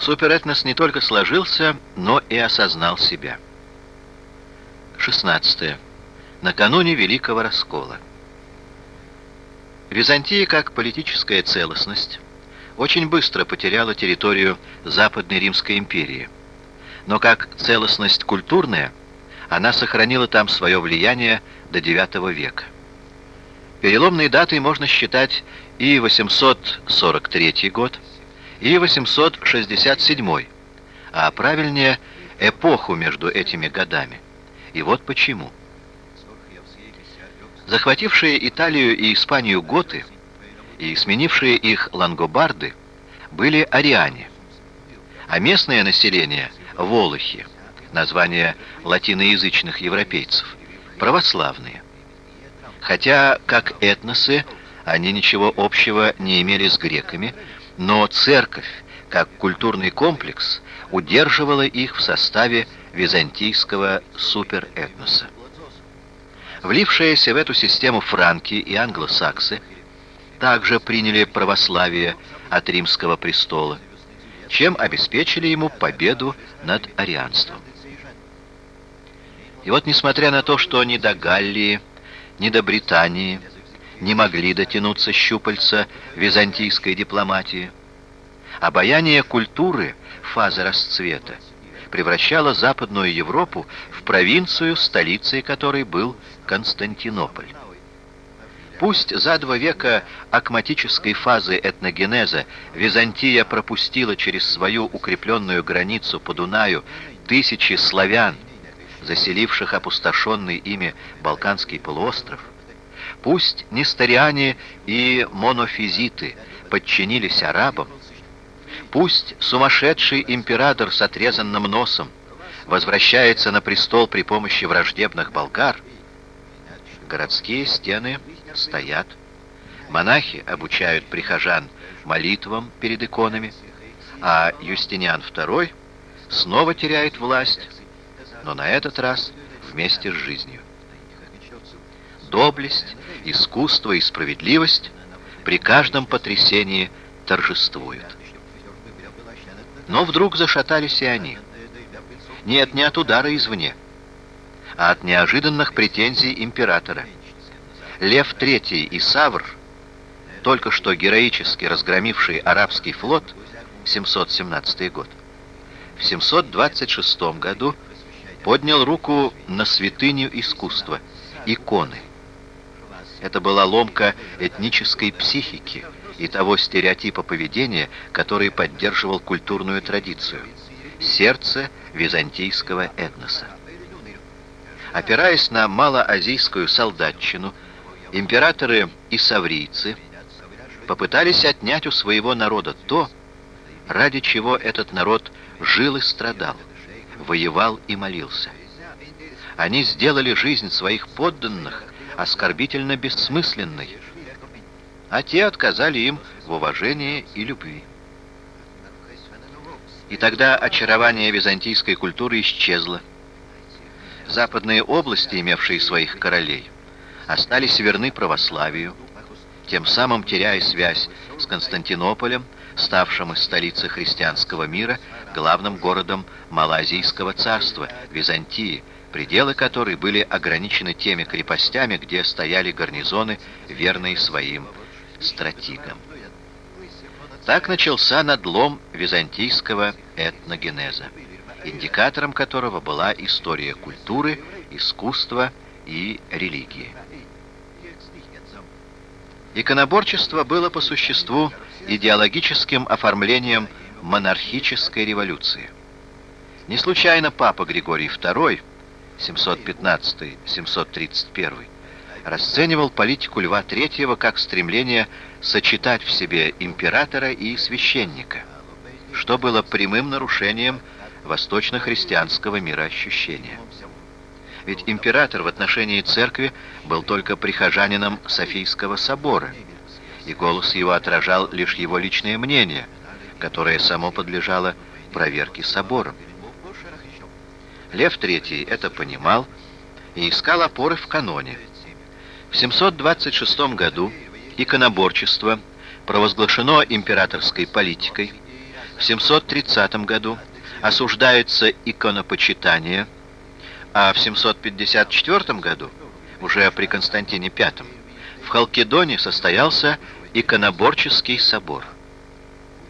суперэтнос не только сложился, но и осознал себя. 16. Накануне Великого Раскола. Византия, как политическая целостность, очень быстро потеряла территорию Западной Римской империи. Но как целостность культурная, она сохранила там свое влияние до IX века. Переломной датой можно считать и 843 год, и 867, а правильнее эпоху между этими годами. И вот почему. Захватившие Италию и Испанию готы и сменившие их лангобарды были ариане, а местное население – волохи, название латиноязычных европейцев, православные. Хотя, как этносы, они ничего общего не имели с греками, но церковь, как культурный комплекс, удерживала их в составе византийского суперэтноса. Влившиеся в эту систему франки и англосаксы также приняли православие от римского престола, чем обеспечили ему победу над арианством. И вот, несмотря на то, что ни до Галлии, ни до Британии не могли дотянуться щупальца византийской дипломатии, обаяние культуры, фазы расцвета, превращало Западную Европу в провинцию, столицей которой был Константинополь. Пусть за два века акматической фазы этногенеза Византия пропустила через свою укрепленную границу по Дунаю тысячи славян, заселивших опустошенный ими Балканский полуостров, пусть несториане и монофизиты подчинились арабам, пусть сумасшедший император с отрезанным носом возвращается на престол при помощи враждебных болгар, городские стены стоят, монахи обучают прихожан молитвам перед иконами, а Юстиниан II снова теряет власть, но на этот раз вместе с жизнью. Доблесть, искусство и справедливость при каждом потрясении торжествуют. Но вдруг зашатались и они. Нет, не от удара извне, а от неожиданных претензий императора. Лев III и Савр, только что героически разгромивший арабский флот, 717 год, в 726 году поднял руку на святыню искусства, иконы. Это была ломка этнической психики и того стереотипа поведения, который поддерживал культурную традицию. Сердце византийского этноса. Опираясь на малоазийскую солдатчину, императоры и саврийцы попытались отнять у своего народа то, ради чего этот народ жил и страдал воевал и молился. Они сделали жизнь своих подданных оскорбительно бессмысленной, а те отказали им в уважении и любви. И тогда очарование византийской культуры исчезло. Западные области, имевшие своих королей, остались верны православию, тем самым теряя связь с Константинополем, ставшим из столицы христианского мира главным городом Малазийского царства, Византии, пределы которой были ограничены теми крепостями, где стояли гарнизоны, верные своим стратегам. Так начался надлом византийского этногенеза, индикатором которого была история культуры, искусства и религии. Иконоборчество было по существу идеологическим оформлением монархической революции. Не случайно папа Григорий II, 715-731, расценивал политику Льва III как стремление сочетать в себе императора и священника, что было прямым нарушением восточно-христианского мироощущения. Ведь император в отношении церкви был только прихожанином Софийского собора, и голос его отражал лишь его личное мнение, которое само подлежало проверке собором. Лев III это понимал и искал опоры в каноне. В 726 году иконоборчество провозглашено императорской политикой, В 730 году осуждается иконопочитание, а в 754 году, уже при Константине V, в Халкидоне состоялся иконоборческий собор –